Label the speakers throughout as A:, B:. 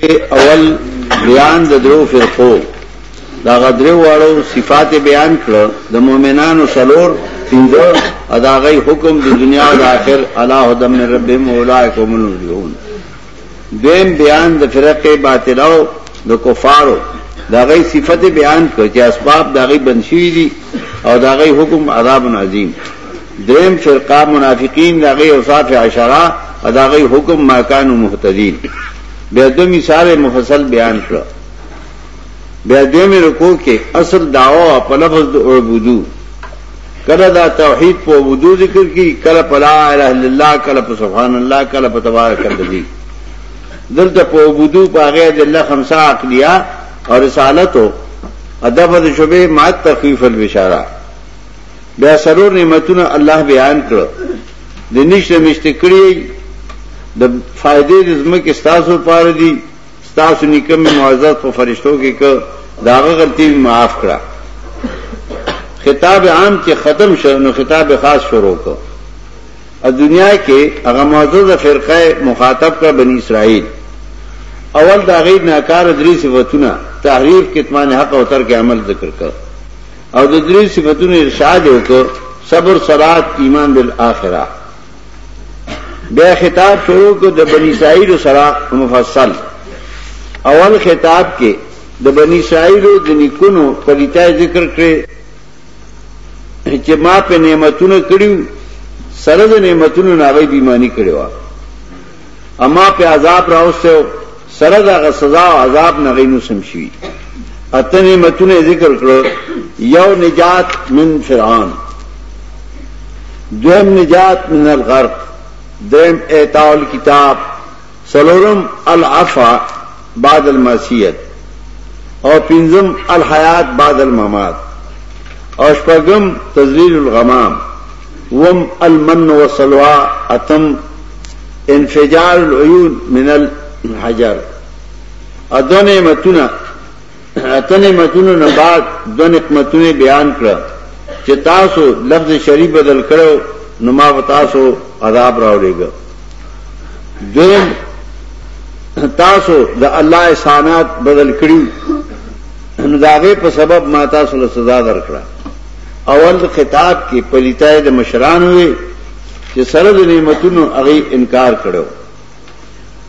A: اول بیان د درو فرقو دا غدرو واړو صفات بیان کړو د مؤمنانو سلور پینځه اداغی حکم د دنیا او آخر الا هدم من ربهم اولئک هم المفلحون دیم بیان د فرق باطلو د کفارو داغی صفت بیان کړ چې اسباب داغی بنشوی دي او داغی حکم عذاب عظیم دریم فرقه منافقین داغی اوصاف عشرہ اداغی حکم ماکان مهتدین بیا دو مثال مفصل بیان کړ بیا دې مې رکو کې اصل داوا په لفظ د عبودو کله دا توحید په عبودو ذکر کی کله په لا اله الا الله کله په سبحان الله کله په تبارک الذی دلته په عبودو په هغه د الله خمسه عقلیه او رسالت او ادب د شوبې مات تخفیف البشاره بیا سرور نعمتونه الله بیان کړ د نشته مشته کړی د فائدې د زمکه ستاسو پاره دي ستاسو نکم معزز په فرشتو کې ک داغه غلطي معاف کړه خطاب عام چې ختم شو نو خطاب خاص شروع کړ ا دنیا کې هغه معزز فرقه مخاطب کړ بنی اسرائیل اول دا غیر ناکار درې صفاتونه تحریف کتمان حق او تر کې عمل ذکر کړ او د درې صفاتونو ارشاد وکړ صبر صلات ایمان بالآخره بیا خطاب شروع کو د بنی اسرائیل سره مفصل اول خطاب کې د بنی اسرائیل د نیکونو پلیتای ذکر کړي چې ما په نعمتونو کړیو سره د نعمتونو ناغي بیمانی کړو اما په عذاب راوستو سره دغه سزا او عذاب نه غینو سم شي اته نعمتونه ذکر کړو یو نجات من فرعون دویم نجات من الغرق دویم اعطاء الكتاب سلورم العفا بعد المسیت اور پنزم الحیات بعد الممات اشپاگم تزلیل الغمام وم المن وسلوا اتم انفجار العیون من الحجر ادو نعمتونا اته نعمتونو نه بعد دو نعمتونه بیان کړه چې تاسو لفظ شریف بدل کړو نو ما به تاسو عذاب راولېږه دویم تاسو د الله احسانات بدل کړی نو داغه په سبب ما تاسو له سزا درکړه اول خطاب کې پلیتای د مشران وي چې سره د نعمتونو هغه انکار کړو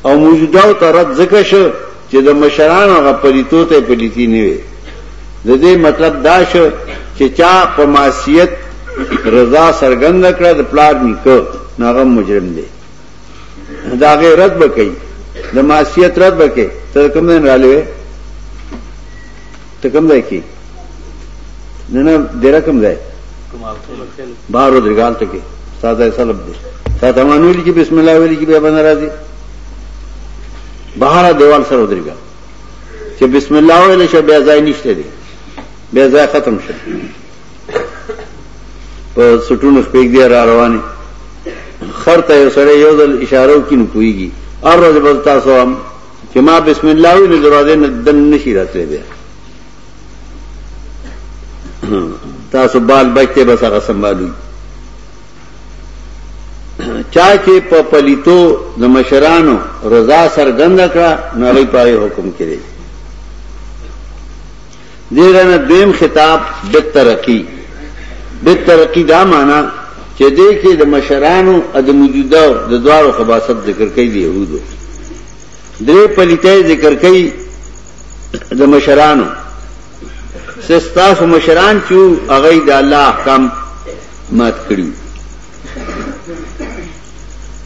A: او موجوده او ترد ذکر شو چې د مشران هغه پلیتو ته پلیتی نه وي د دې مطلب دا شو چې چا په معصیت رضا سرګند کړه د پلار نیکو ناغه مجرم دی دا غي رد بکې د معصیت رد بکې ته کوم نه رالوي ته کوم ځای کې نه نه ډیر کوم ځای بهر درګال ته کې ساده سلب دي تا ته مانویل کې بسم الله ویل کې به باندې راځي بهر دیوال سره درګا چې بسم الله ویل شه بیا ځای نشته دی بیا ځای ختم شه په سټونو سپیګ دی را رواني خر ته یو سره یو ځل اشاره وکړي نو پويږي ار ورځ به تاسو هم چې ما بسم الله وی نو دروازه نه دن نشي راتلې بیا تاسو بال بچته بس هغه سمبالوي چا چې په پلیتو د مشرانو رضا سرګند کړه نو هغه پاره حکم کړي دیرنه دویم خطاب بالترقی بالترقی دا مانا چې دې کې د مشرانو او د موجوده د دوارو خباست ذکر کوي د يهودو درې پلیته ذکر کوي د مشرانو سستاسو مشران چې هغه د الله احکام مات کړی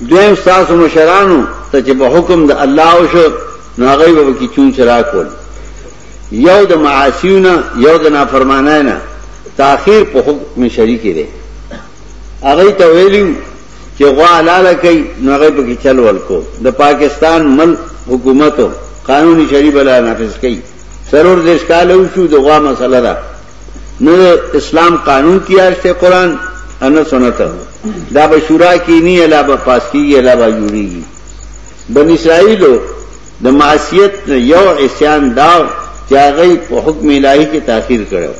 A: دویم ساسو مشرانو ته چې په حکم د الله او شو ناغي وبکی چون چرا کول یو د معاصیو نه یو د نافرمانای نه تاخير په حکم شریک دی هغه ته ویلو چې غوا حلاله کوي نو هغه په کې چل ورکو د پاکستان مل حکومت قانوني شریعه لا نافذ کوي سرور دیش کال او شو د غوا مسله ده نو اسلام قانون تیار شته قران ان سنت دا به شورا کې نه الا به پاس کیږي الا به جوړیږي بن اسرائیلو د معصیت نه یو عصیان دا چې هغه په حکم الهي کې تاخير کړو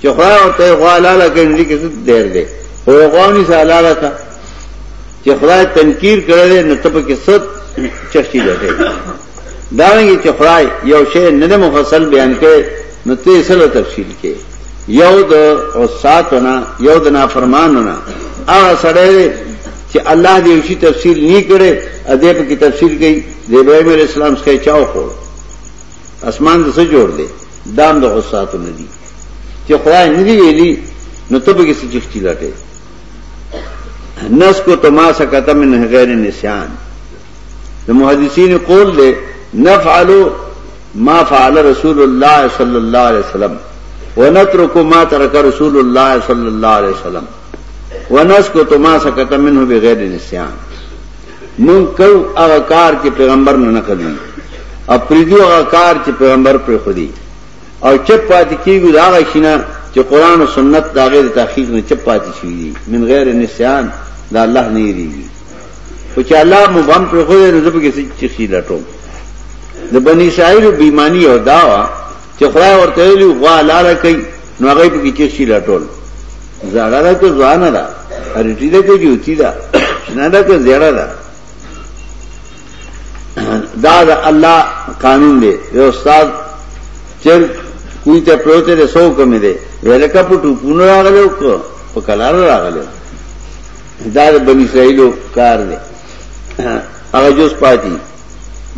A: چې خو ته غوالاله ګڼلې کې څه ډېر دی او غوانی سالاله تا چې خدای تنکیر کړل نو ته په کې ست چشتي لټه دا رنګ چې خدای یو شی نه مفصل بیان کړي نو ته یې سره تفصیل کې یو د او ساتونه یو د نافرمانونه هغه سره چې الله دې یو شي تفسیر نه کړي ا دې په کې تفسیر کوي د ابراهیم علی السلام څخه چاو خور اسمان د څه جوړ دی دام د غصاتو نه دي چې خدای نه دی ویلي نو ته به کې څه چختی لټه نس کو تما سکتا من غیر نسیان د محدثین قول دی نفعلو ما فعل رسول الله صلی الله علیه وسلم ونترک ما ترک رسول الله صلی الله علیه وسلم ونسکو تو ما سکت منه بغیر نسیان مون کو هغه کار چې پیغمبر نه نقلی او پریدو هغه کار چې پیغمبر پر خودي او چپ پاتې کیږي دا هغه شینه چې قران او سنت دا غیر تحقیق نه چپ پاتې شي من غیر نسیان دا الله نه یریږي خو چې الله مبهم پر خودي نه زبګي چې شي لټو د بنی اسرائیل بیمانی او داوا چې خدای ورته ویلي غوا لاره کوي نو هغه په کې چشي لټول زړه ده که ځوانه ده ارټی ده که جوتی ده شنه ده که زیړه ده دا د الله قانون دی یو استاد چې کوی ته پروته ده سو کمې ده ویلکه په ټوپونو راغلو کو په کلار راغلو دا د بنی اسرائیلو کار دی هغه جوس پاتې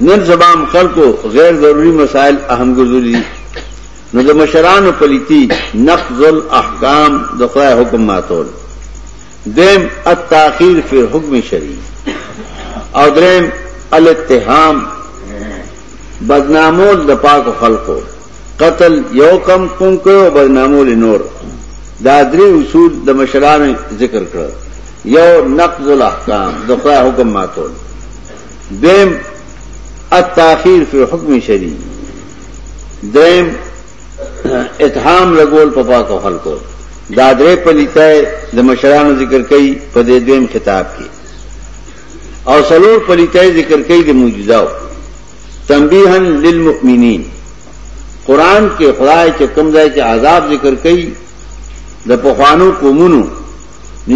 A: نن زبام خلکو غیر ضروری مسائل اهم ګرځولي نو د مشرانو پلیتی نقض الاحکام د خدای حکم ماتول دیم التاخير فی حکم شرعی او دریم الاتهام بدنامول د پاک خلکو قتل یو کم کوم کو بدنامول نور دا درې اصول د مشرانو ذکر کړ یو نقض الاحکام د خدای حکم ماتول دویم التاخیر فی حکم شریع دریم اتهام لګول په پاکو خلکو دا درې پلیتای د مشرانو ذکر کوي په دې دویم خطاب کې او سلور پلیتای ذکر کوي د موجوداو تنبیها للمؤمنین قران کې خدای چې کوم ځای کې عذاب ذکر کوي د پخوانو قومونو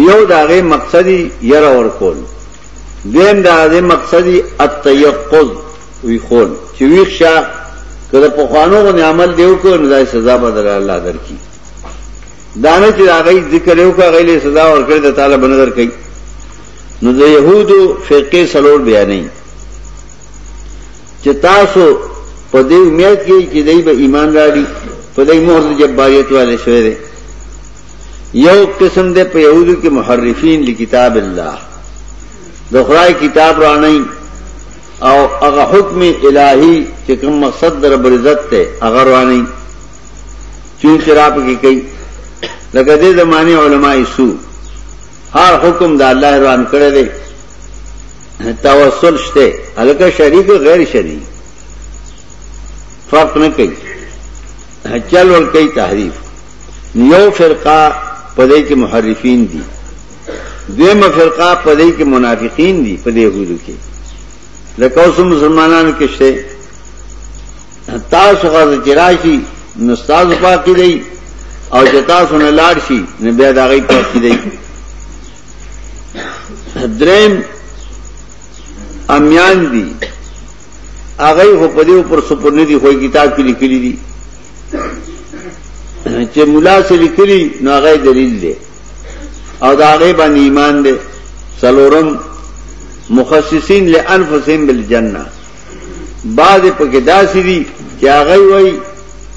A: یو داغه مقصدی یره ور کول دیم دا دې مقصدی التیقظ وی خول چې ویښ شه کله په خوانو غو عمل دیو کو نه دای سزا بدل الله درکې دانه چې هغه ذکر یو کا غیله سزا ورکړي د تعالی بنظر کوي نو د يهودو فرقه سلور بیا نه چې تاسو په دې امید کې چې دوی به ایمان راړي په دې مهر جباریت والے شوی دی یو قسم دے پہ یہودو کی محرفین لکتاب اللہ دخرائی کتاب رانئی او اغا حکم الہی چی کم مقصد در برزت تے اغا رانئی چون خراب کی کئی لکہ دے زمانے علماء سو ہر حکم دا اللہ ران کرے دے توسل شتے حلقہ شریک و غیر شریک فرق نہ کئی چل اور کئی تحریف یو فرقه په دې کې محرفین دي دویمه فرقه په دې کې منافقین دي په دې هودو کې لکه اوس مسلمانانو کې شته تاسو غواړئ چې راشي نو تاسو پاتې دی او چې تاسو نه لاړ شي نو بیا دا غي پاتې دی دریم امیان دي هغه په دې پر سپور نه دي خو کتاب کې لیکلي دي چې مولا څه لیکلي نو هغه دلیل دی او دا هغه باندې ایمان دی سلورم مخصصین لانفسهم بالجنه بعض په کې داسې دي چې هغه وایي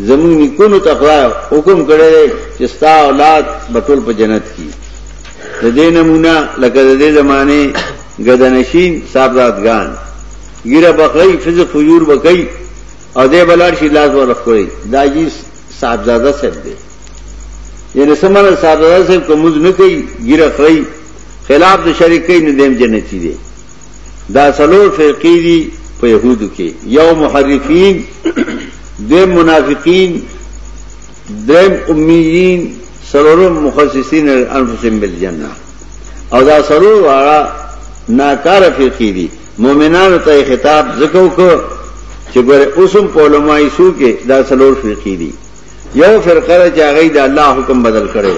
A: زمون نکونو تقوا حکم کړی چې ستا اولاد بتول په جنت کې د دې نمونه لکه د دې زمانه گدنشین صاحبزادگان ګیره بقای فزق فجور بقای او دې بلار شي لاس ور خوري دا جی صاحبزاده صاحب دی یعنی سمره صاحبزاده صاحب کوم نه کوي ګیره خړی خلاف د شریکې نه دیم جنتی دی دا سلور فرقې دي په يهودو کې یو محرفین دیم منافقین دیم امیین سلور مخصصین انفسهم بالجنه او دا سلور واړه ناکار فرقې دي مومنانو ته خطاب ذکر وکړ چې ګوره اوسم په علماي سو کې دا څلور فرقې دي یو فرقه چې هغه د الله حکم بدل کړي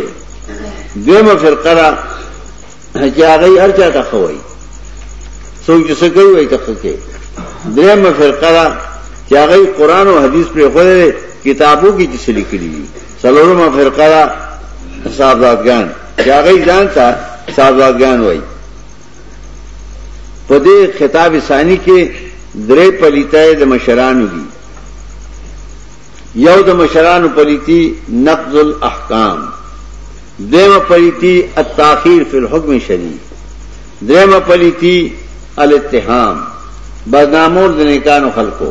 A: دیمه فرقه را چې هغه ارچا ته خوي څوک چې سګي وي ته کوي دیمه فرقه را چې هغه قران او حديث پر خوره کتابو کې چې لیکلي دي څلورمه فرقه را صاحبزادګان چې هغه ځان ته صاحبزادګان وایي په دې خطاب ثاني کې درې پلیتې د مشرانو دي یو د مشرانو پلیتی نقض الاحکام دیمه پلیتی التاخير فی الحكم شری دیمه پلیتی الاتهام بدنامور د نیکانو خلقو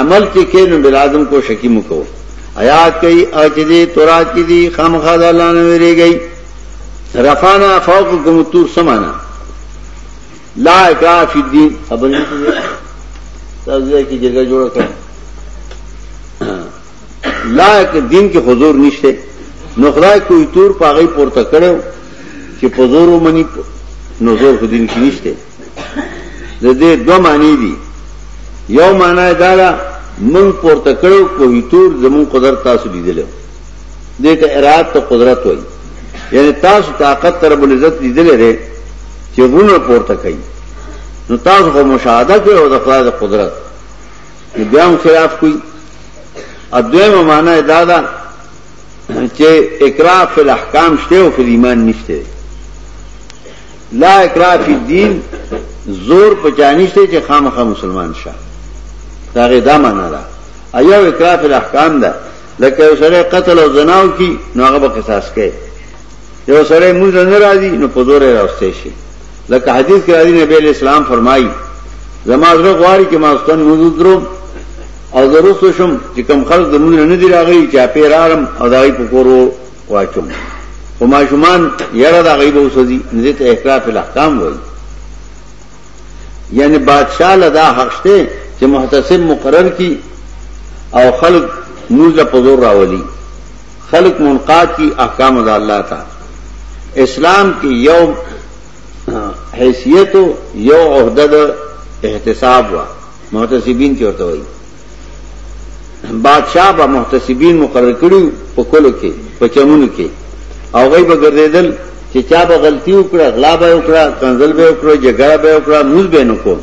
A: عمل چې کې نو بل آدم کو شکی مو کو آیات کوي اچ دې تورات کې دي خامخا د الله نه ویریږي رفانا فوقكم الطور سمانا لا اکراه فی الدین خبر نه کوي تاسو دې کې جګړه جوړ کړ لا دین کې حضور نشته نو خدای کوئی تور پاغي پورته کړو چې په زور ومني نو زور خو دین کې نشته د دې دوه معنی دي یو معنی دا ده من پورته کړو کوه تور زمون قدرت تاسو لیدل دې ته اراد ته قدرت وایي یعنی تاسو طاقت تر بل عزت لیدل لري چې غونه پورته کوي نو تاسو خو مشاهده کوي او د خدای د قدرت بیا هم خلاف کوي ادویم معنی دا ده چې اقرار فی الاحکام شته او فی ایمان نشته لا اکراه فی الدین زور پچانشته چې خامخا مسلمان شه دا غي دا معنا ده ایو اکراه فی الاحکام ده لکه یو سره قتل او زناو کی نو هغه به قصاص کوي یو سره موږ نه راځي نو په زور راوستي شي لکه حدیث کې راځي نبی اسلام فرمایي زما زړه غواړي چې ما ستن موجود درو او زه رسو شم چې کم خلک د مونږ نه دی راغلی چې اپې رارم او دای په کورو واچوم خو ماشومان یره دا غیب اوسدي نه ته احکام الاحکام وایي یعنی بادشاہ لدا حق شته چې محتسب مقرر کی او خلق نوز له پزور راولي خلق منقاد کی احکام د الله تا اسلام کې یو حیثیت یو عہده احتساب وا محتسبین کې ورته وایي بادشاہ به محتسبین مقرر کړو په کولو کې په چمونو کې او غي به ګرځیدل چې چا به غلطي وکړه غلا به وکړه کنزل به وکړه جګړه به وکړه موز به نه کو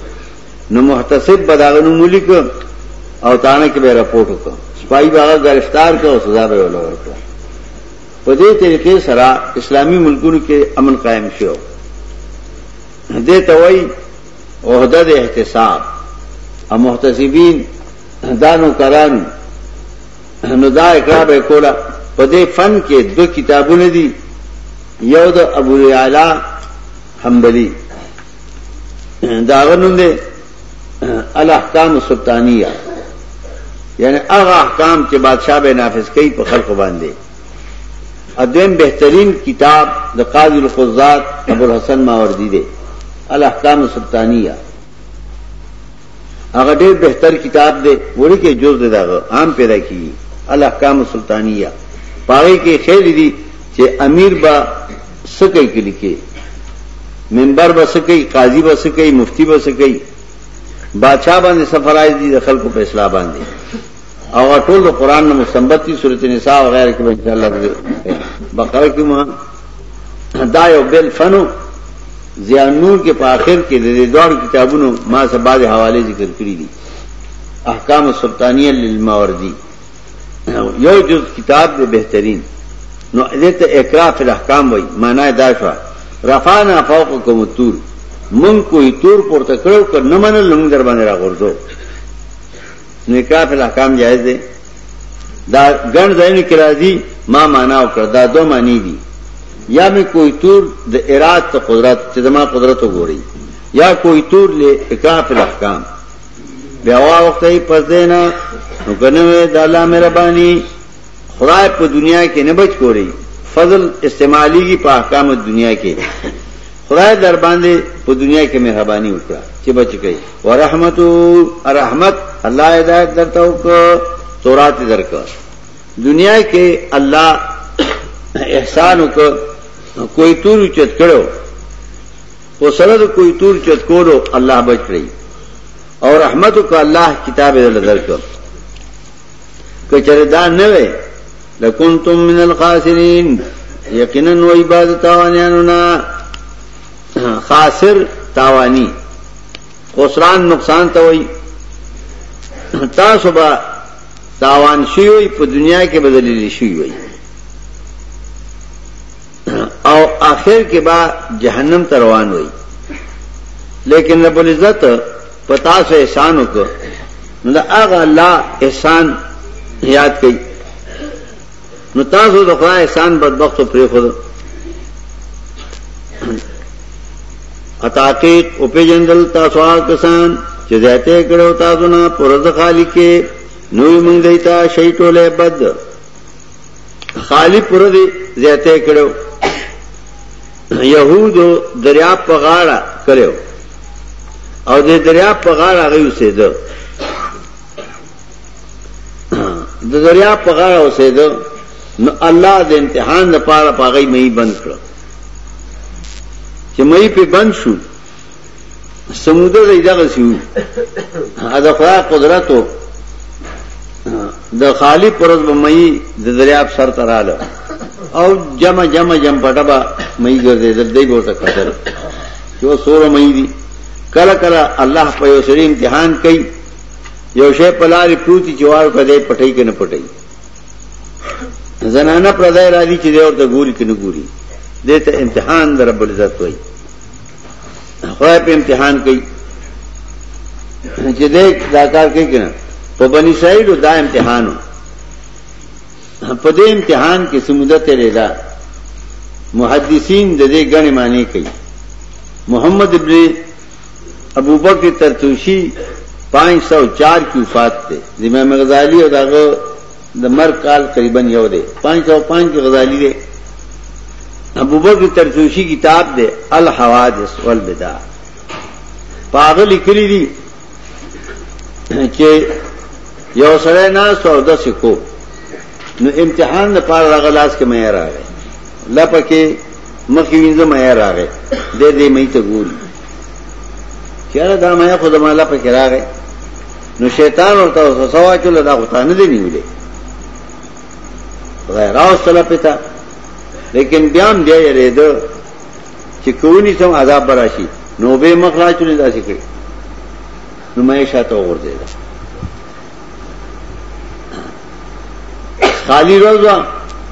A: نو محتسب به دا نو ملک او تانه کې به رپورټ وکړ سپای به هغه گرفتار کړ او سزا به ولور کړ په دې طریقې سره اسلامی ملکونو کې امن قائم شو دې توي عہدہ دے احتساب اور محتسبین دان و کران ندا اقراب کولا پدے فن کے دو کتابوں نے دی یود ابو اعلی حنبلی داغن دے الاحکام سلطانیہ یعنی اغا احکام کے بادشاہ بے نافذ کئی پخل کو باندھے ادم بهترین کتاب د قاضی القضات ابو الحسن ماوردی دی الاحکام السلطانیه هغه ډیر بهتر کتاب دی وړي کې جز دی دا عام پیدا کی الاحکام السلطانیه پاره کې خیر دی چې امیر با سکه کې لیکي منبر با سکه قاضی با سکه مفتی با سکه بادشاہ باندې سفرایز دي د خلکو په اسلام باندې او ټول د قران نه مستنبط دي سورته نساء او غیره کې ان شاء الله بقره کې ما دا یو بل فنو زیان نور کې په آخر کې د دې دوه کتابونو ما سره بعض حواله ذکر کړی دي احکام السلطانیه للماوردی یو جز کتاب دی بهترین نو دې ته اقرا فی الاحکام وای معنی دا شو رفعنا فوقکم الطور من کوئی تور پورته کړو که نه منل موږ در باندې راغورځو نکاح په احکام جایز دی دا ګڼ ځایونه کې راځي ما معنا وکړه دا دوه معنی دي یا می کوئی تور د اراد ته قدرت چې زما قدرت وګوري یا کوئی تور له اکاع فی الاحکام بیا وخت یې پس دینا نو کنه د الله مهرباني خدای په دنیا کې نه بچ کوي فضل استعمالي کی په احکام دنیا کې خدای در باندې په دنیا کې مهرباني وکړه چې بچ کړي ورحمتو رحمت الله هدایت درته وک تورات درک دنیا کې الله احسان وک کوئی تور چت کړو او سره د کوئی تور چت کولو الله بچ کړي او رحمتو کو الله کتاب درک کچره دا نه وي لکنتم من الخاسرین یقینا و عبادت تاوانیانو نا خاسر تاوانی خسران نقصان ته وي تاسو به تاوان شي وي په دنیا کې بدللی شي وي او آخر کې با جهنم ته روان وي لیکن رب العزت پتا سو احسان وکړو نو دا هغه الله احسان یاد کړئ نو تاسو د خدای احسان بدبخت پرې خو اتاقیق او پیجندل تاسو هغه کسان چې زیاته کړو تاسو نه پرځ خالق نو موږ دیتا شیطوله بد خالی پر دی زیاته کړو یهودو دریاب په غاړه کړو او د دریاب په غاړه غي اوسېده د دریاب په غاړه اوسېده نو الله د امتحان لپاره پاغي مې بند کړ چې مې په بند شو سموده دی دغه سیو دا خدای قدرت او د خالی پرز به مې د دریاب سر تراله او جمع جمع جمع پټه به مې ګرځې د دې ورته قدر یو سور مې دي کله کله الله په یو سری امتحان کوي یو شی په لارې پروتي جوار کړي پټي کې نه پټي زنانه پردای را دي چې دی ورته ګوري کې نه ګوري دته امتحان در رب العزت وایي خدای په امتحان کوي چې دې دا کار کوي کنه په بنی اسرائیل دا امتحانو په دې امتحان کې سموده تیرې ده محدثین د دې غنې معنی کوي محمد ابن ابوبکر ترتوشی 504 کې وفات ده د امام غزالی او دغه د مرګ کال تقریبا یو دی 505 کې غزالی دی ابو بکر ترفوشی کتاب دی الحوادث والبدع پاغه لیکلی دی چې یو سره نه سو د سکو نو امتحان د پاره راغلاس کې مې راغی لپکه مخې وینځه مې راغی د دې مې ته ګوري چیرې دا مې خدای مالا پکې راغی نو شیطان ورته وسوسه واچول دا غوته نه دی نیولې خدای راوستله پتا لیکن بیا هم دی یریدو چې کوونی سم عذاب براشي نو به مخلا چولې داسې کړي نو مې شاته ورته خالی روزه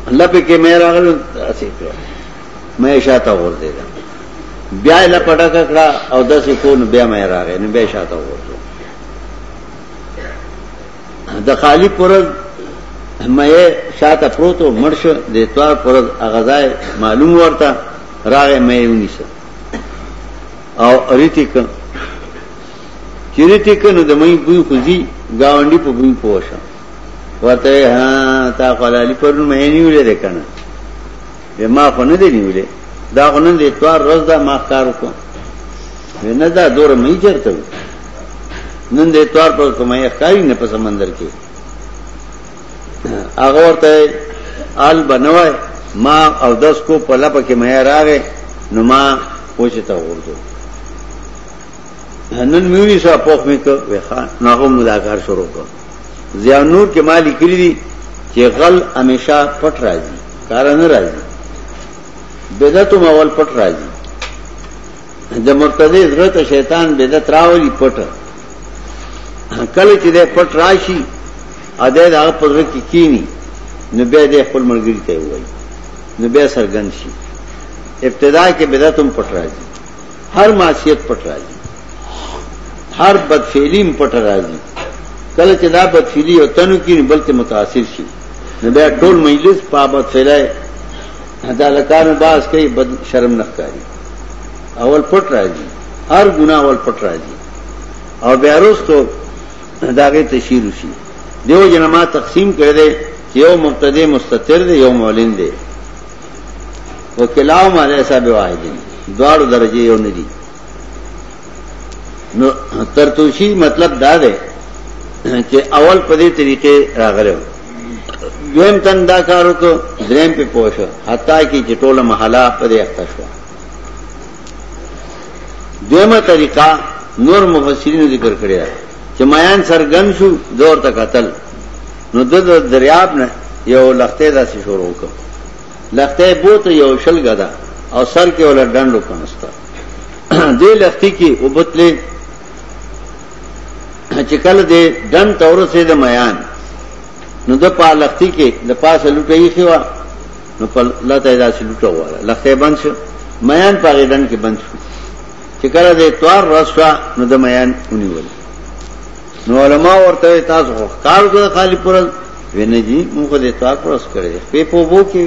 A: الله په کې مې راغلم اسې کړو مې شاته ورځېدم بیا له پټکه کړه او داسې کو نو بیا مې راغې نو بیا شاته ورته د خالی پرز مې شاته پروتو مرش د اتوار پرز اغزای معلوم ورته راغې مې ونیسه او ریتیک چې ریتیک نو د مې بوی خوځي گاونډي په بوی پوښه ورته ها تا خلالی پرون مې نیولې ده کنه وی ما خو نه دی نیولې دا خو نن د اتوار ورځ ده ما ښکار وکړو وی نه دا دوره مې چرته وی نن د اتوار پر کومه ښکاری نه په سمندر کې هغه ورته آل بنوای ما او دس کو په لپه کې مې راغې نو ما پوښتنه وکړه نن مې وی سره پوښتنه وکړه وی خان نو هغه ملاقات شروع کړ ضیاء نور کې ما لیکلي دي چې غل همیشه پټ راځي کار نه راځي بدعت هم اول پټ راځي د مرتدی زړه ته شیطان بدعت راولي پټ کله چې د پټ راشي ا دې هغه په ځړ کې کینی نو بیا دې خپل ملګری ته وایي نو بیا سرګن شي ابتدا کې بدعت هم پټ راځي هر معصیت پټ راځي هر بدفعلی پټ راځي کله چې دا بدفعلی او تنو کې نه بلته متاثر شي نو بیا ټول مجلس په بدفعلی عدالتانو باز کوي بد شرم نه کوي اول پټ راځي هر ګناه اول پټ راځي او بیا وروسته داغه تشهیر شي دیو جنما تقسیم کړی دی یو مبتدی مستتر دی یو معلن دی و کلاهما ليس بواحد دوار درجه یو نه دي نو ترتوشی مطلب دا ده چې اول په دې طریقې راغلو دویم تن دا کارو کو دریم په پوښه حتی کې چې ټوله محله په دې اخته شو دیمه طریقه نور مفسرین ذکر کړی چې میان سرګن شو دور ته قتل نو د دریاب نه یو لخته داسې شروع وکړ لخته بوته یو شل غدا او سر کې ولا ډنډو کنستا دې لختی کې وبتلې چې کله دې ډن تور سه د میان نو د پا لختی کې د پاسه لټې شي وا نو په لته داسې لټه وره لخته بند شو میان په ډن کې بند شو چې کله دې توار رسوا نو د میان ونیول نو علماء ورته تاسو خو کار کوئ خالی پرز وینه جی موږ دې تار پرز کړی په په وو کې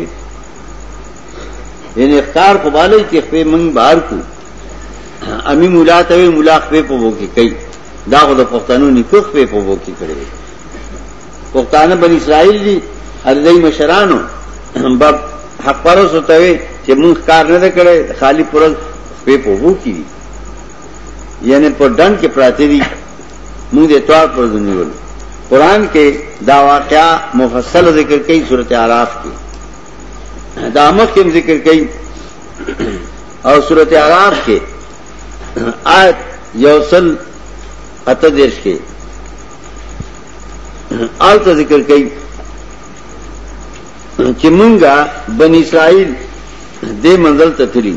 A: یعنی اختیار کو بالي کې په موږ بهر کو امی مولا ته وی مولا په په وو کې کوي دا خو د پښتنو نکوخ په په وو کې کړی پښتانه بن اسرائیل دي ارزای مشرانو باب حق پرس ہوتا ہے کہ منہ کار نہ کرے خالی پورا پے پوبو کی یعنی په ډن کې پراته دي موږ د توار پر ځنیول قران کې دا واقعا مفصل ذکر کوي سورته আরাف کې دا مخ کې ذکر کوي او سورته আরাف کې آیت یوصل اته دیش کې آل ته ذکر کوي چې مونږه بنی اسرائیل دې منزل ته تللی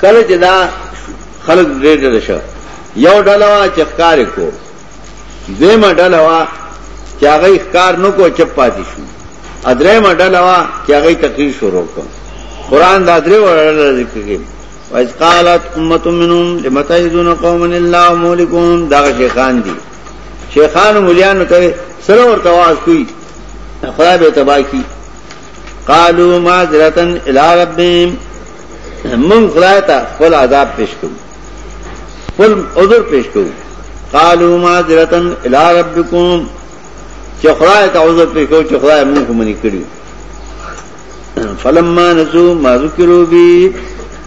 A: کله چې دا خلک ډېر ډېر شو یو ډله وا چې ښکار کو دیمه ډله وا چې هغه ښکار نو کو چپ پاتې شو ادریمه ډله وا چې هغه تقریر شروع کړ قران دا درې وړل ذکر کوي وایز قالت امه منهم لمتعذون قوم الله مولکون دا شیخان دي شیخان مليان کوي سره ورته واس کوي خدای به تباہ کی قالو معذرتن الى ربهم من خدای ته خپل عذاب پیش کوم خپل عذر پیش کوم قالو معذرتن الى ربكم چې خدای ته عذر پیش کوم چې خدای موږ منی کړی فلما نسو ما ذکرو بی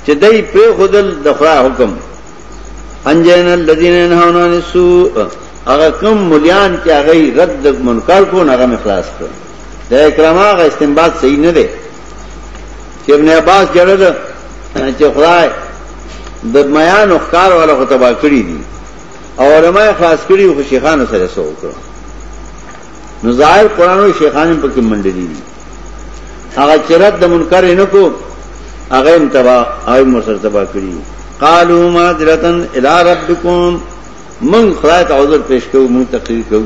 A: چې دای په خدل د خدای حکم انجن الذين ينهون عن السوء هغه کوم مليان چې هغه رد منکر کو نه هغه خلاص کړ د اکرامه غ استنباط صحیح نه دی چې ابن عباس جړل چې خدای د میان او ښکار ولا خو تبا کړی دي او علماء خاص کړی خو شیخانو سره سو وکړو نو ظاهر قران او شیخانو په کې منډلې دي هغه چرته د منکر نه کو هغه هم تبا او مرسل تبا کړی قالوا ما درتن الى ربكم من خدای ته عذر پیش کوو من تقریر کوو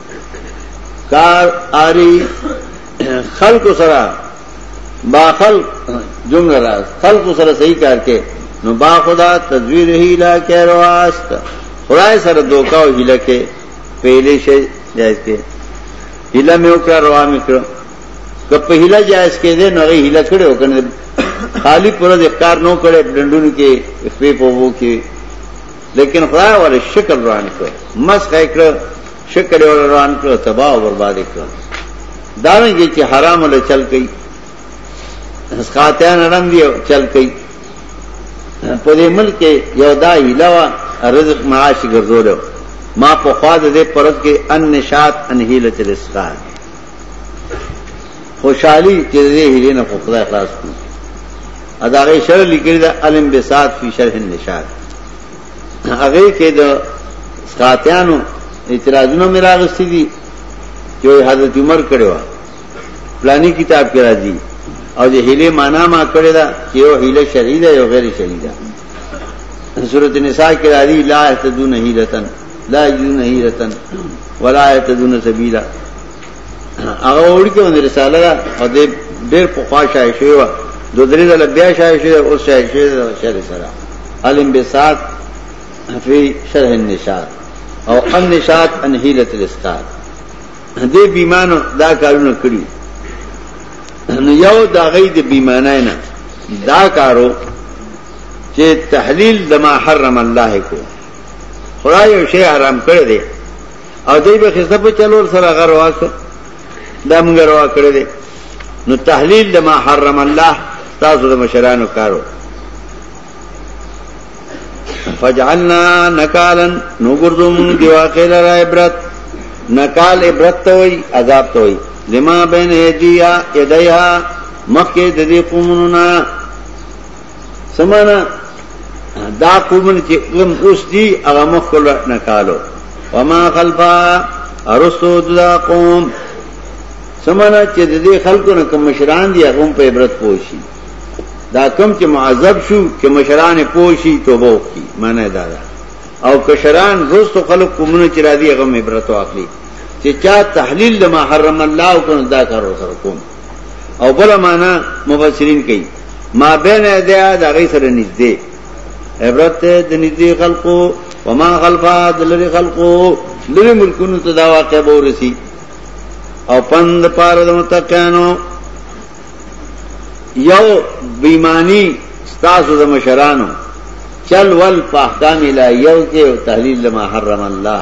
A: کار آری خلق سره با خلق جمله راز خلق سره صحیح کار کې نو با خدا تدویر هیلا کې رواست خدای سره دوکا او هیله کې پهلې شي جایز کې هیله مې وکړه روا مې کړو که په هیله جایز کې دې نو هیله کړې وکنه خالی پر دې کار نو کړې ډندونو کې په پوو کې لیکن خدای ول شکل روان کړ مسخ کړ شکل ول روان کړ تباہ او برباد کړ داویږي چې حرام له چل کوي اسقاتیان رم دی چل کوي په دې ملک یو دا علاوه رزق معاش ګرځول ما په خوا دې پرد کې ان نشات انهیله تلسقات خوشحالی چې دې هیلې نه خدای خلاص کړي اداغه شر لیکل دا علم بسات فی شرح النشاد هغه کې د ساتیانو اعتراضونه مې راغستې دي چې حضرت عمر کړو پلانی کتاب کې راځي او د هیلې معنا ما کړی دا چې یو هیله شرعي ده یو غیر شرعي ده سورۃ النساء کې راځي لا تدون هیلتن لا یجدون هیرتن ولا یتدون سبیلا هغه وړي کې باندې رساله ده او دې ډېر په خوا شای شوی و دو درې ځله بیا شای شوی او شای شوی ده شر سره علم بسات فی شرح النشاط او ان نشاط ان هیلت الاستاد دې بیمانو دا کارونه کړی نو یو دا غي د بیمانای نه دا کارو چې تحلیل دما حرم الله کو خدای یو شی حرام کړی دی او دوی به خسته په چلور سره غر واکه دا موږ روا کړی دی نو تحلیل د ما حرم الله تاسو د مشرانو کارو فجعلنا نکالا نو ګرځوم دی واقع لرا عبرت نکال عبرت ته وای عذاب ته وای لما بین یدیا یدیا مکه د دې قومونو سمانا دا قومن چې کوم اوس دي هغه مخ کله نه کالو وما خلفا ارسو دا قوم سمانا چې د دې خلکو نه کوم مشران دي هغه په عبرت پوشي دا کم چې معذب شو چې مشران پوشي توبه وکي معنی دا ده او کشران رستو خلق کومونه چې را دي هغه عبرت واخلي چې چا تحلیل د ما حرم الله او کنه دا کار وسره کوم او بل معنا مفسرین کوي ما بین ایدیا دا غي سره نږدې عبرت د نږدې خلقو وما خلفا د لری خلقو لری ملکونو ته دا واقع به ورسی او پند پار د متقینو یو بیمانی ستاسو د مشرانو چل ول په احکام الهیو کې او تحلیل لما حرم الله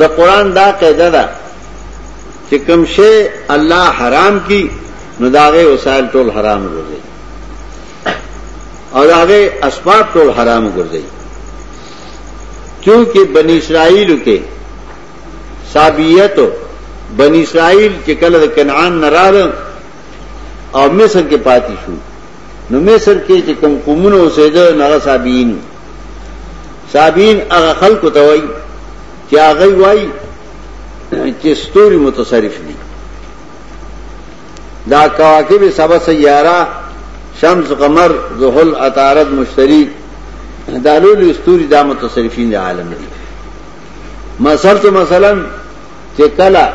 A: د قران دا قاعده ده چې کوم شی الله حرام کی نو داغه وسایل ټول حرام ګرځي او داغه اسباب ټول حرام ګرځي چونکه بنی اسرائیل کې صابیت بنی اسرائیل چې کله د کنعان نه راغله او مصر کې پاتې شو نو مصر کې چې کوم قومونه اوسېده نو هغه صابین صابین هغه خلکو ته وایي چې هغه وایي چې ستوري متصرف دي دا کواکب سبا سیاره شمس قمر زحل عطارد مشتری دا لول استوري دا متصرفین د عالم دي مثلا ته مثلا چې کله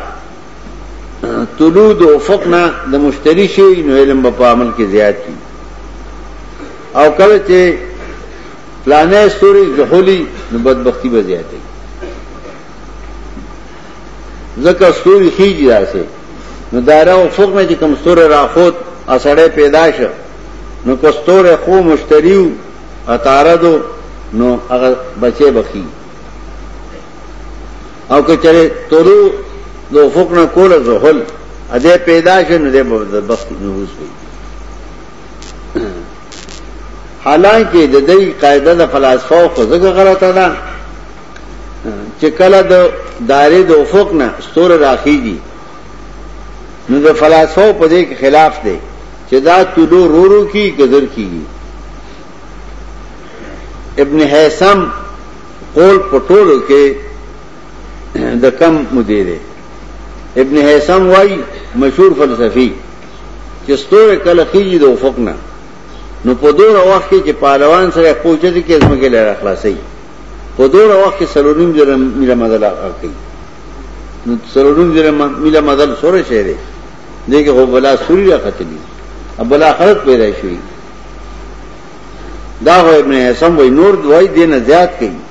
A: طلوع د افق نه د مشتری شي نو علم په عمل کې زیات کی او کله چې پلانې ستوري زحولي نو بدبختی به زیاتې ځکه ستوري خيږي راځي نو دایره او فوق مې چې کوم ستوره راخوت اسړې پیدا شو نو کو ستوره خو مشتریو اتاره دو نو هغه بچي بخي او که چېرې تورو د فوق نه کوله زحل اده پیدا شو نو دې بدبختی نو وسوي حالانکه د دې قاعده د فلسفو خو زګه غلطه ده چې کله د دایره د افق نه ستور راخیږي نو د فلسفو په دې خلاف دی چې دا طلوع رورو کی قدر کیږي ابن حیثم قول پټولو کې د کم مودې دی ابن حیثم وای مشهور فلسفي چې ستوره کله خيږي د افق نه نو په دوه وخت کې چې پهلوان سره پوهچې دي کې زمګه لاره خلاصي په دوه وخت کې سلورم جرم میله مدل اخی نو سلورم جرم میله مدل سره شي دی دغه هو بلا سوري راختلی ابلا خلق پیدا شوی دا هو ابن حیثم وای نور دوی دینه زیات کړي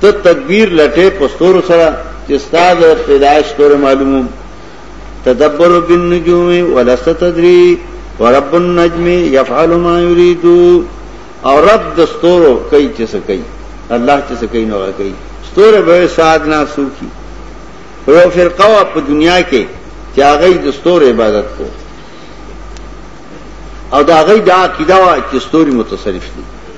A: ته تدبیر لټه پستور سره چې ستاد پیدائش تور معلوموم تدبر بالنجوم ولست تدری ورب النجم يفعل ما يريد او رب د ستورو کوي چې څه کوي الله چې څه کوي نو کوي ستوره به ساعت نه سوکي یو فرقه په دنیا کې چې هغه د ستورو عبادت کو او دا هغه د عقیده وا چې ستوري متصرف دي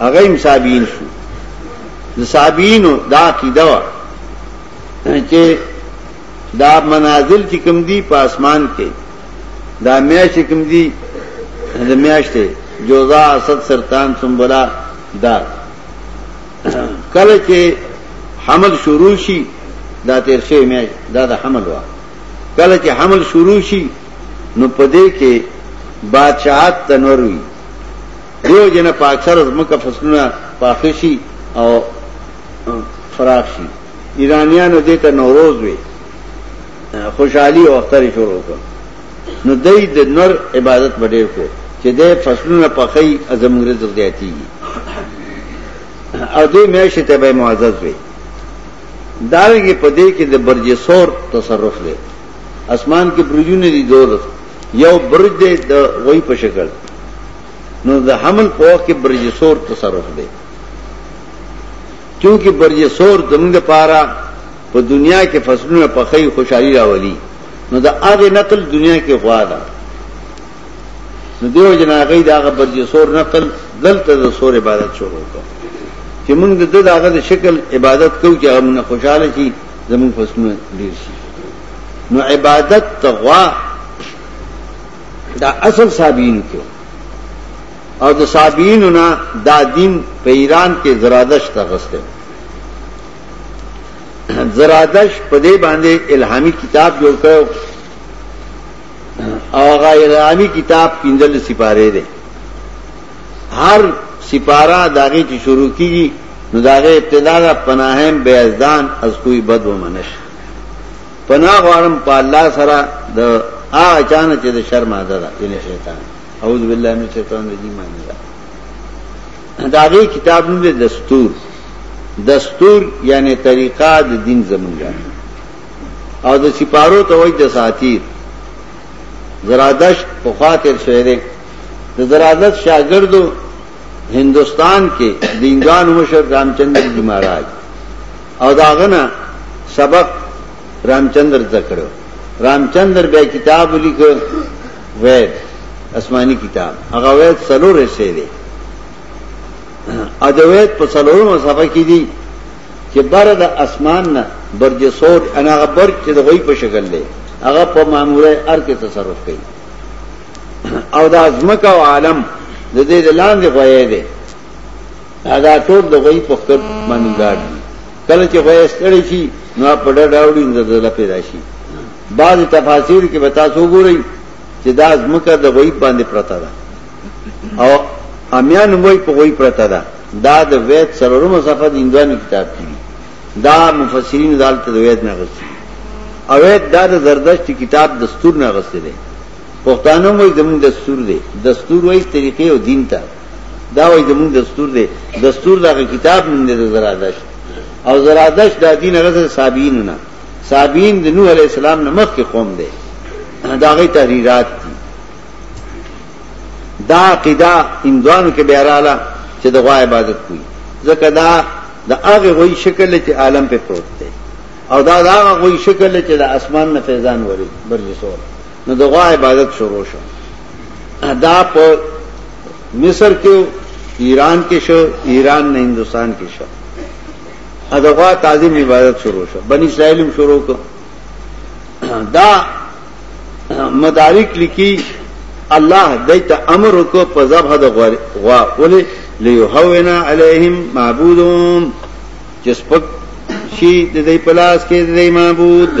A: هغه هم صابین شو د صابینو دا عقیده و چې دا منازل چې کوم دي په اسمان کې دا میاشت کوم دي د میاشتې جوزا اسد سرطان سنبلا دا کله چې حمل شروع شي دا تیر شي میاشت دا د حمل وا کله چې حمل شروع شي نو پدې کې بادشاہت تنوروي دیو جن په اکثر ځمکه فصلونه پاخه شي او فراخ شي ایرانیانو دې ته نوروز وي خوشحالي او اختر شروع کړ نو دای د نور عبادت بډیر کو چې د فصلونه پخې ازمګر زړیاتی او دې میشه ته به معزز وي داویږي په دې کې د برجسور تصرف لري اسمان کې برجونه دي دور یو برج دې د وای په شکل نو د حمل په وخت کې برجسور تصرف دی کیونکه برجسور زموږ لپاره په دنیا کې فصلونه په خی خوشحالي راولي نو د هغه نقل دنیا کې غوا ده نو دیو جناغی دا هغه برجسور نقل دلته د سور عبادت شروع کړ چې موږ د دغه د شکل عبادت کوو چې موږ خوشاله شي زموږ فصلونه ډیر شي نو عبادت تغوا دا اصل صابین کیو او د صابینو نه دا دین په ایران کې زرادش ته غسته زرادش په دې باندې الهامي کتاب جوړ کړو او هغه الهامي کتاب پندل سپاره دی هر سپاره داغه چې شروع کیږي نو داغه ابتدا دا پناهم بیازدان از کوئی بد و منش پناه غواړم په الله سره د هغه چانه چې د شر ماده ده یعنی شیطان اعوذ بالله من الشیطان الرجیم معنی ده دا غي کتاب نوم دی دستور دستور یعنی طریقه د دین زمونږه او د سپارو ته وای د ساتیر زرادش په خاطر شعر د زرادت شاګردو هندستان کې دینګان مشر رامچندر جی مہاراج او د هغه نه سبق رامچندر زده کړو رامچندر بیا کتاب ولیکه وید اسماني کتاب هغه وید څلور حصے دی ا د وید په څلورمه صفحه کې دی چې بر د اسمان نه برج سوټ انا هغه برج چې د غوي په شکل دی هغه په ماموره ار کې تصرف کوي او د ازمکه او عالم د دې لاندې غوي دی دا ټول د غوی په خپل باندې ګاډ دي کله چې غوی ستړي شي نو په ډډه راوړي نو زلزلہ پیدا شي بعض تفاسیر کې بتا سو ګوري چې دا ځمکه د غوی باندې پرتا ده او امیان وای په غوی پرتا ده دا د وید سرورمه صفه د اندواني کتاب کې دا مفسرین دالته د وید نه غوښتي او وید دا د زردشت کتاب دستور نه غوښتي دي پښتانه وای زموږ دستور دي دستور وای طریقې او دین ته دا وای زمون دستور دی دستور دا کتاب نوم دی زرادش او زرادش دا دین غزه صابین نه صابین د نوح علی السلام نه مخ کې قوم دی دا غي تحریرات دي دا قدا اندوانو کې بیراله چې د غوا عبادت کوي ځکه دا د هغه غوي شکل چې عالم په پروت دی او دا دا غوي شکل چې د اسمان نه فیضان وري برجسور نو د غوا عبادت شروع شو دا په مصر کې ایران کې شو ایران نه هندستان کې شو ا د غوا تعظیم عبادت شروع شو بنی اسرائیل هم شروع کړ دا مدارک لیکي الله دایته امر وکړ په ذبح د غوا ولې ليهونا عليهم معبودهم چې سپک شي د دې پلاس کې د دې معبود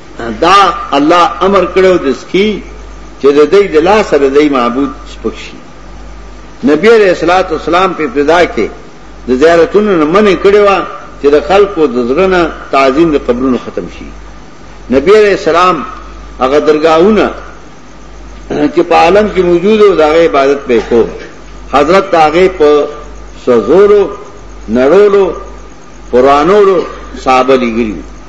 A: دا الله امر کړو د سکی چې د دې د لاس سره د معبود سپکشي نبی علیہ الصلوۃ والسلام په ابتدا کې د زیارتونو نه منې کړو چې د خلکو د زړه تعظیم د قبرونو ختم شي نبی علیہ السلام هغه درگاہونه چې په عالم کې موجود او د عبادت په کو حضرت هغه په سزورو نړولو قرانولو صحابه لګیو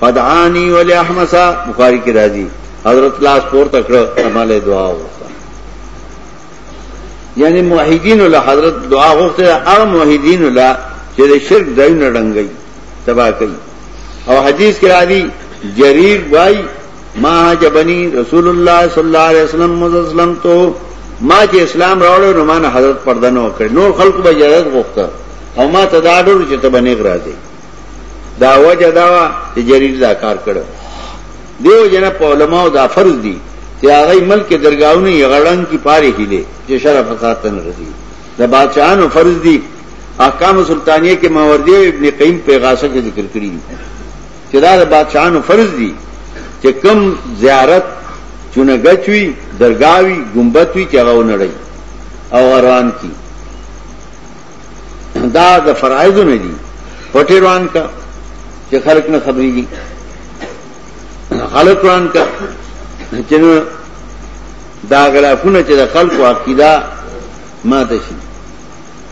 A: فدعانی ولی احمسا بخاری کی راضی حضرت لاس پور تکڑ امال دعا ہوتا یعنی موحدین اللہ حضرت دعا ہوتے اغ موحدین اللہ چیز شرک دائیو نرنگ گئی تباہ کئی او حدیث کی راضی جریر وائی ما جبنی رسول اللہ صلی اللہ علیہ وسلم مزسلم تو ما چې اسلام راوړو نو مان حضرت پردنو کړ نور خلق به اجازه غوښته او ما تداډور چې ته بنیګ راځي دا وجه دا وا چې جریر دا کار کړو دیو جنا په علماو دا فرض دي چې هغه ملک درگاہونه یې غړن کی پاره هله چې شرف فساد تن رسي دا بادشاہانو فرض دي احکام سلطانیه کې ماوردی ابن قیم په غاصه کې ذکر کړی دي چې دا د بادشاہانو فرض دي چې کم زیارت چونګچوي درگاوي ګمبتوي چې هغه ونړي او روان کی دا د فرایضو نه دي پټې روان کا چې خلک نه خبرېږي خلک روان کا چې دا غلافونه چې د خلکو عقیده ماته شي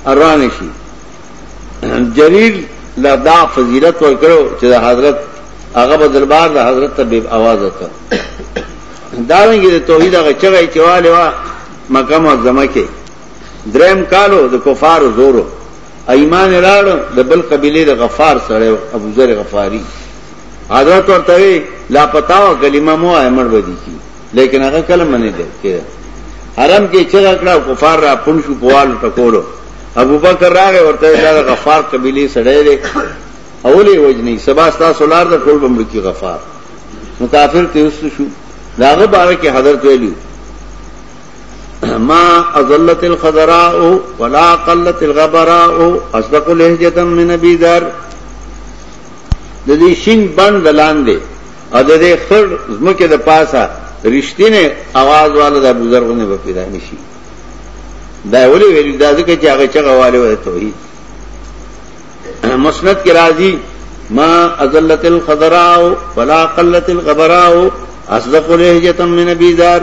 A: روان شي جریر لا دا فضیلت ورکړو چې د حضرت هغه په دربار د حضرت ته به आवाज وکړ دا وینګي د توحید هغه چغې چواله وا مقام او زمکه دریم کالو د کفارو زورو ایمان راړ د بل قبیله د غفار سره ابو ذر غفاری حضرت ورته لا پتاو کلمه مو امر ودی کی لیکن هغه کلمه نه ده کې حرم کې چې کړه کفار را پون شو پوال ټکولو ابو بکر راغه ورته دا غفار قبیله سره دی اولی وجنی سبا ستا سولار د ټول بمړ کی غفار مکافر ته وسو شو داغه باره کې حضرت ویلو ما اضلت الخضراء ولا قلت الغبراء اصدق لهجه من ابي ذر د دې شین بند لاندې او د دې خر زمکه د پاسه رښتینه आवाज والا د ابو ذر غنه به پیدا نشي دا ولې ویل دا ځکه چې هغه چغه والے وای توحید مسند کې راځي ما اذلت الخضراء ولا قلت الغبراء اصدق لهجه من ابي ذر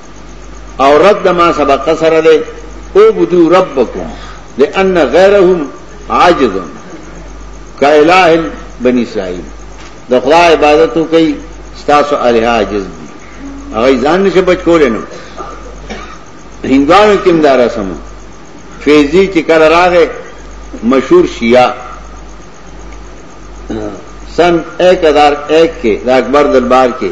A: او رد د ما سبق سره دی او بدو ربکم لان غیرهم عاجز کا الہ بنی اسرائیل د خدا عبادت کوي ستاسو الہ عاجز دي هغه ځان نشه بچ کولې نو هندوانو کوم دارا سمو فیضی چې کله راغې مشهور شیعه سن 1001 کې د اکبر دربار کې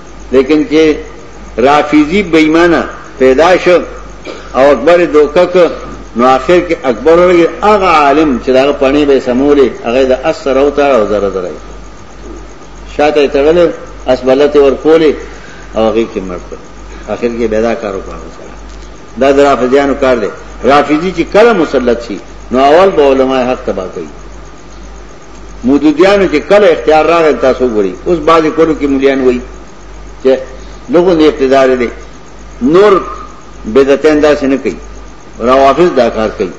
A: لیکن چې رافیزی بېمانه پیدا شو او اکبر دوکک نو اخر کې اکبر ورګي هغه عالم چې دا پانی به سمولې هغه د اثر او تاړ او زره زره شاته تړل اسبلته ور کولې او هغه کې مرته اخر کې پیدا کارو کارو سره دا درافضیانو کار دی رافیزی چې کله مسلط شي نو اول به علماء حق تبا کوي مودودیانو چې کله اختیار راغی تاسو ګوري اوس بعضی کولو کې مليان وای چې لوګو نه اقتدار دی نور بدعتین دا څنګه کوي روافض دا کار کوي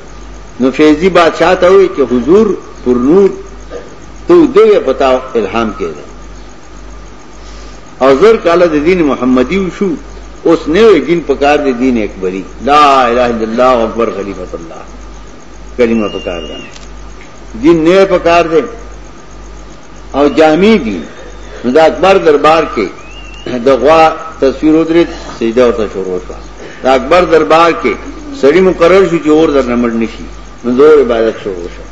A: نو فیضی بادشاہ ته وي چې حضور پر نور تو دې پتا الهام کړي او زر کاله د دین محمدي شو اوس نه دین پکار دی دین اکبری لا اله الا الله اکبر خلیفۃ الله کلمه پکار ده دین نه پکار ده او جامع دي نو دا اکبر دربار کې د غوا تصویر ودرې سجده ورته شروع شو دا اکبر دربار کې سړی مقرر شو چې اور در نمړ نشي نو زور عبادت شروع شو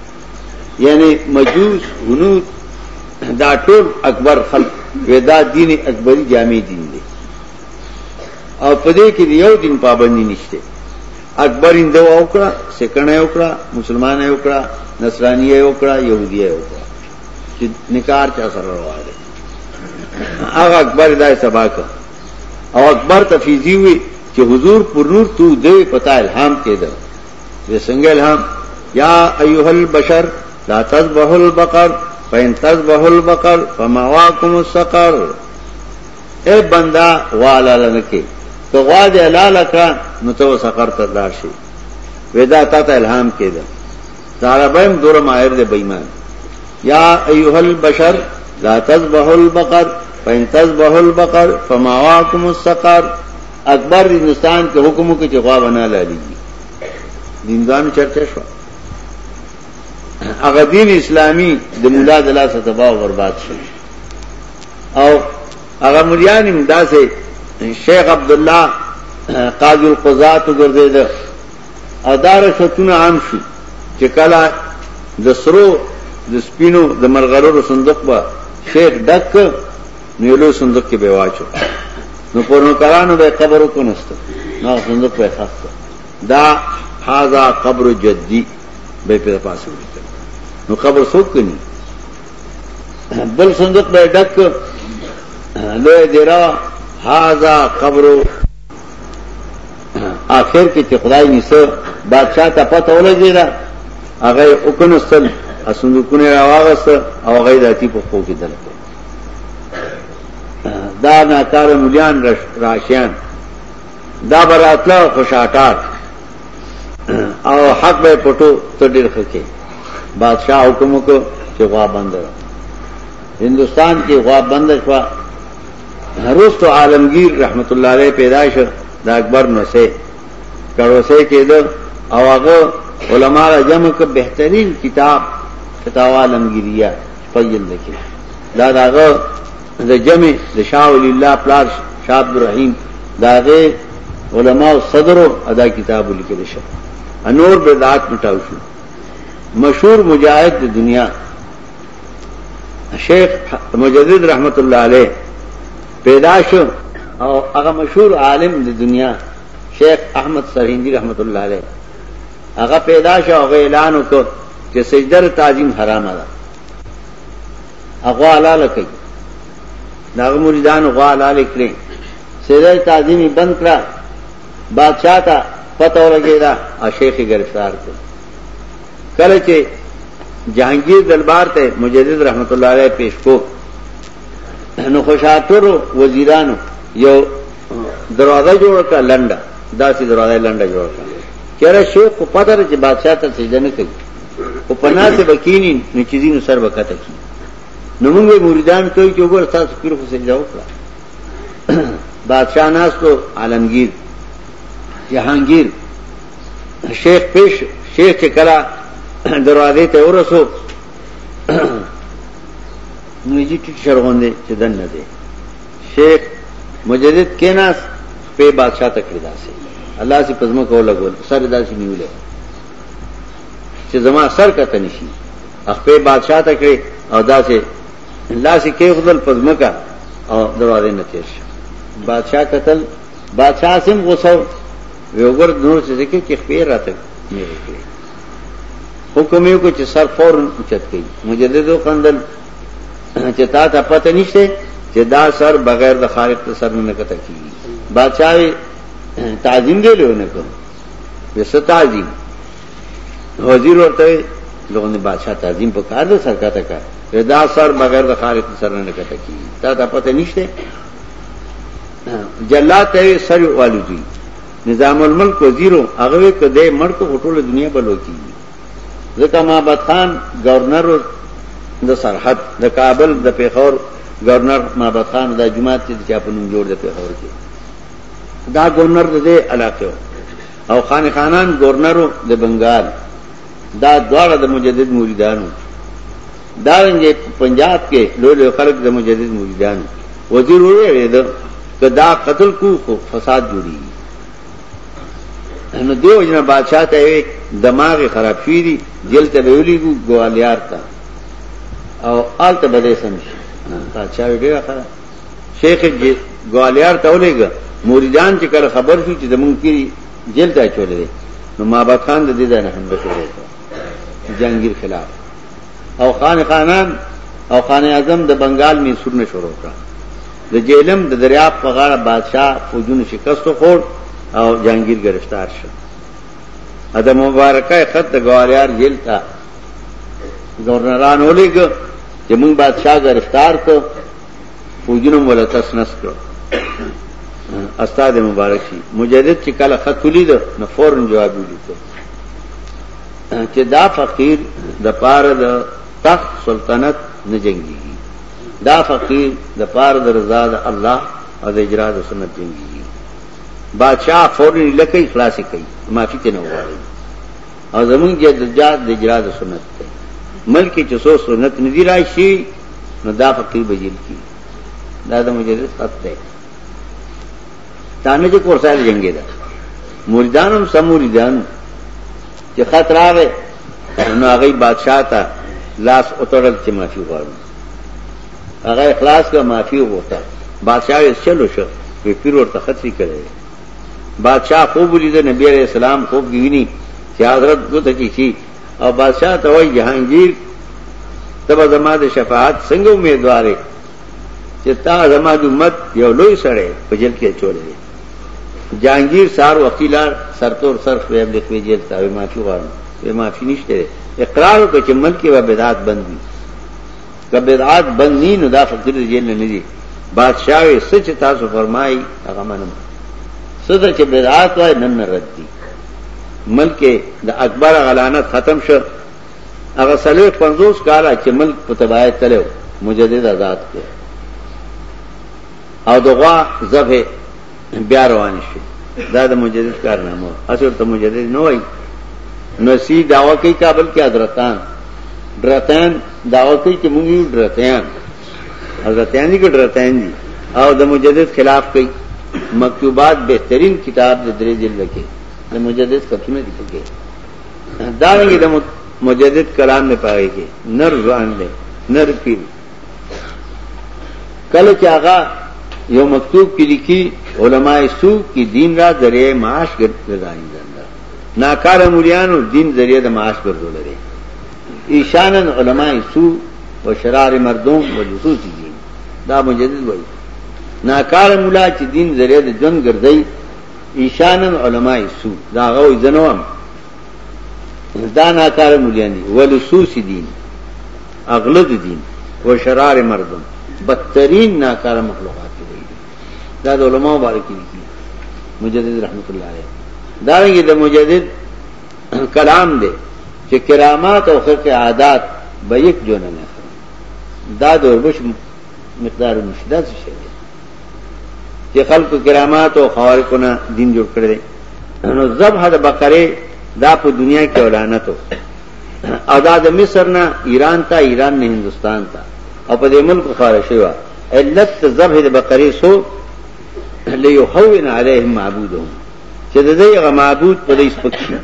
A: یعنی مجوس هنود دا ټول اکبر خلق ودا دین اکبری جامع دین دی او پدې کې یو دین پابندی نشته اکبر هندو او کړه سکنه او کړه مسلمان او کړه نصرانی او کړه يهودي او کړه چې نکار چا سره راوړي هغه اکبر دای سبا کا او اکبر تفیزی وی چې حضور پر نور تو دې پتا الهام کېده دې څنګه الهام یا ایها البشر لا تذبحوا البقر فإن تذبحوا البقر فمواكم السقر اے بندا والا لنکه که غوا دې حلال کړه نو ته سفر ته لاړ شي ودا تا ته الهام کېده دا عربم دور ماهر دې بېمان یا ایها البشر لا تذبح البقر فإن تذبح البقر فماواكم السقر اکبر هندستان کې حکم کې چې غوا بنا لالي دیندان چرته شو هغه دین اسلامي د مولا د لاسه تباہ او برباد شو او هغه مليان هم داسې شیخ عبد الله قاضي القضات ګرځیدل او دا رشوتونه عام شي چې کله د سرو د سپینو د مرغلرو صندوق به شیخ ډک نو له صندوق کې به واچو نو پرونو کرانو به قبر وکنست نو صندوق په خاص دا هاذا قبر جدي به په پاسه وکړ نو قبر څوک کني بل صندوق به ډک لوی دیرا هاذا قبر اخر کې چې خدای نیسه بادشاہ ته پته ولګی دا هغه وکنستل اسندوکونه راوغس او هغه د اتی په خو کې دل دا ناکار مليان راشيان دا به راتله خو شاکار او حق به پټو ته ډېر ښه کې بادشاہ حکم وکړ چې غوا بند ده هندستان کې غوا بند شو هروستو عالمگیر رحمت الله علیه پیدا شو د اکبر نوسه کړوسه کېده او هغه علما را جمع ک بهترین کتاب فتاوا عالمگیریه پېژندل کې دا داغه د جمع د شاه ولی الله پلار شاه عبد الرحیم داغه علما او صدر ادا کتاب لیکل شو انور بدعات مټاو شو مشهور مجاهد د دنیا شیخ مجدد رحمت الله علیه پیدا شو او هغه مشهور عالم د دنیا شیخ احمد سرهندی رحمت الله علیه هغه پیدا شو هغه اعلان وکړ چې سجده تعظیم حرام ده اغوا حلاله کوي داغه مریدان غوا حلاله کړي سره تعظیمی بند کړه بادشاہ ته پته ولګی دا شیخ گرفتار کړ کله چې جهانگیر دربار ته مجدد رحمت الله علیه پیش کو نو خوشاتور وزیرانو یو دروازه جوړ کړه لنډه داسې دروازه لنډه جوړ کړه چیرې شیخ په پدر چې بادشاہ ته سجده نه کوي او پناه ته بکینی نو چې دینو سر وکته کی نو موږ مریدان کوي چې وګور تاسو پیر خو سجده وکړه بادشاہ ناس تو عالمگیر جهانگیر شیخ پیش شیخ چې کلا دروازه ته ورسو نو یې ټیټ شرغون دي چې دن نه دي شیخ مجدد کیناس په بادشاہ تکړه داسي الله سي پزما کو لګول سر داسي نیولې چې زما سر کته نشي خپل بادشاہ ته کړې او داسې لاسې کې خپل پزمکا او دروازه نه تیر شي بادشاہ قتل بادشاہ سم غوسه ویوګر نور چې ځکه کې خپل راته نه کړې حکم یو کو چې سر فورن اوچت کړي مجددو قندل چې تا ته پته نشته چې دا سر بغیر د خالق ته سر نه کته کیږي بادشاہ تعظیم دی له نه کوم وې څه تعظیم وزیر ورته لغونه بادشاہ تعظیم په کار ده سرکته کا ردا سر بغیر د خالق سر نه کته کی تا ته پته نشته جلات ته سر والو دی نظام الملک وزیرو هغه کده مړ کو ټوله دنیا بلو کی ځکه ما بد خان گورنر د سرحد د کابل د پیښور گورنر ما بد خان د جماعت چې چا په نوم جوړ د پیښور کې دا گورنر د دې علاقې او خان خانان گورنرو د بنگال دا دواړه د مجدد مریدانو دا رنګه پنجاب کې لوی لوی خلک د مجدد مریدانو وزیر وویل دا که دا قتل کو خو فساد جوړي نو دیو جن بادشاہ ته وي دماغ خراب شي دي جیل ته ویلي ګو ګوالیار ته او آل ته بده سم شي بادشاہ ډیر خراب شیخ جی گوالیار ته ولېګه مریدان چې کله خبر شو چې زمونږ پیری جیل ته چولې دي نو مابات خان د دې ځای نه حمله شروع کړه جهانگیر خلاف او خان خانان او خان اعظم د بنگال می سرونه شروع کړه د جیلم د دریاب په غاړه بادشاہ فوجونو شکست خور او جهانگیر گرفتار شو ا د مبارکه خط د گوالیار جیل ته گورنران ولېګه چې مونږ بادشاہ گرفتار کړ فوجونم ولا تس نس کړو استاد مبارک شي مجدد چې کله خط ولید نو فورن جواب ولیکو چې دا فقیر د پاره د تخت سلطنت نه جنگي دا فقیر د پاره د رضا د الله او د اجرا د سنت جنگي بادشاہ فورن لکه خلاصې کوي معافي ته نه وایي او زمونږ د جاد د اجرا د سنت ته ملک چې سو سنت ندی راشي نو دا فقیر بجیل کی دا د مجرد خط دی تانه چې کور سره جنگي دا مریدانم سم مریدان چې خط راغې نو هغه بادشاہ ته لاس اتړل چې معافي غواړم هغه اخلاص کا معافي وغوښته بادشاہ یې چلو شو په پیر ورته خطرې کړې بادشاہ خوب لیدل نبی عليه السلام خوب دی ویني چې حضرت دوته کی شي او بادشاہ ته وای جهانگیر تبا زما د شفاعت څنګه امیدوارې چې تا زما د امت یو لوی سړی په جیل کې چولې جهانگیر سار وختي لار سرتور سر خو یې لیکوي جیل ته وي معافي غواړم وي معافي نشته اقرار وکړ چې ملک کې بدعات بند دي که بدعات بند نه نو دا فقیر جیل نه دي بادشاہ یې سچ تاسو فرمایي هغه منم سده چې بدعات وای نن رد دي ملک کې د اکبر غلانت ختم شو هغه سلوي 50 کاله چې ملک په تباہي تلو مجدد آزاد کړ او دغه زفه بیا روان شي دا د مجدد کارنامه اصل ته مجدد نه وای نو سی داوا کوي کابل کې حضرتان درتان داوا کوي چې موږ یو درتان حضرتیان دي ګډرتیان دي او د مجدد خلاف کوي مکتوبات بهترین کتاب د درې جلد کې د مجدد خطونه دي کې دا رنګ د مجدد کلام نه پاره کې نر ځان دی نر پیر کله چې هغه یو مکتوب کې لیکي علماء سو کې دین را ذریعہ معاش ګرځي ناکار مولیانو دین ذریعہ د معاش ګرځول لري ایشانن علماء سو و شرار مردم و لصوص دین دا مجدد وای ناکار مولا چې دین ذریعہ د جون ګرځي ایشانن علماء سو دا غوي جنوم دا ناکار مولیان دي و لصوص دین اغلد دین و شرار مردم بدترین ناکار مخلوقات دی دا د علماء مبارک دي مجدد رحمت الله علیه دا رنګه د مجدد کلام دے چه کرامات او خرق عادات با یک جو نمی خرم دا دوربش مقدار مشدد شده چه خلق کرامات او خوارقنا دین جوڑ کرده نو زبح دا بقره دا په دنیا کې اولانتو او دا د مصر نه ایران ته ایران نه هندستان ته او په دې ملک خاره شوی علت ذبح د بقری سو ليحول عليهم معبودهم چې د دې هغه معبود په دې سپک شي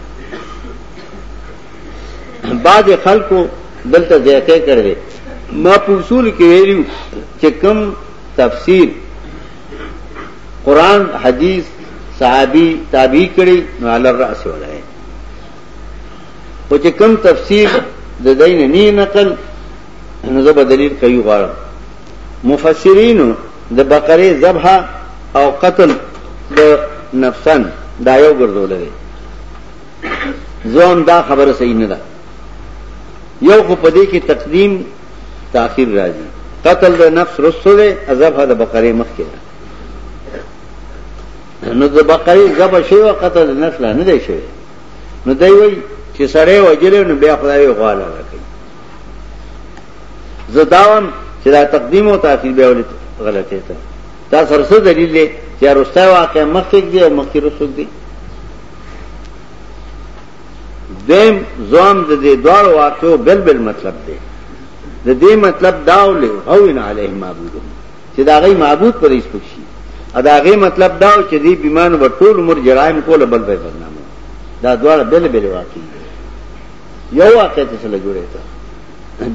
A: بعد خلکو دلته زیاته کړې ما په اصول کې ویلو چې کم تفسیر قران حدیث صحابي تابع کړي نو علی الراس ولای او چې کم تفسیر د دین نه نقل نو زه بدلیل کوي غواړم مفسرینو د بقرې ذبح او قتل د نفسن دا یو ګرځول دی زوم دا خبره صحیح نه ده یو خو په دې کې تقدیم تاخير راځي قتل د نفس رسو دی ذبح د بقرې مخ کې ده نو د بقرې ذبح شی او قتل د نفس نه دی شوی نو دی وای چې سړی وجلې نو بیا خدای غواړي زداوم چې دا تقدیم او تاخير به ولې غلطه ده دا سرسه دلیل دی چې رستا واقع مخکې دی او مخکې رسول دی دیم زوم د دې دوړ واقعو بل بل مطلب دی د دې مطلب داول او ان علیه معبود چې دا غي معبود پر ایس پکشي ادا غي مطلب دا چې دې بیمان و ټول عمر جرایم کول بل به بدنامو دا دوړ بل بل واقع یو واقع ته سره جوړه تا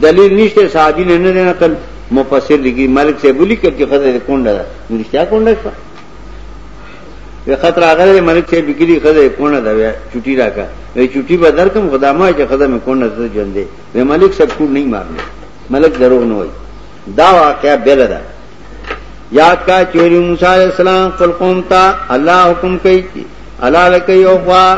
A: دلیل نشته صحابي نه نه نقل مفسر لګي مالک سے بولی کړي چې خزه کونډه ده نشته کونډه شو وی خطر هغه مالک سے بګلی خزه کونډه ده وی چټي راکا وی چټي به درکم خدامه چې خزه مې کونډه ده ژوند دی وی مالک سب کو نه مارنه ملک دروغ نه وای دا واقعا بیل ده یاد کا چوری موسی علیہ السلام خپل قوم ته الله حکم کوي الله لکه یو خوا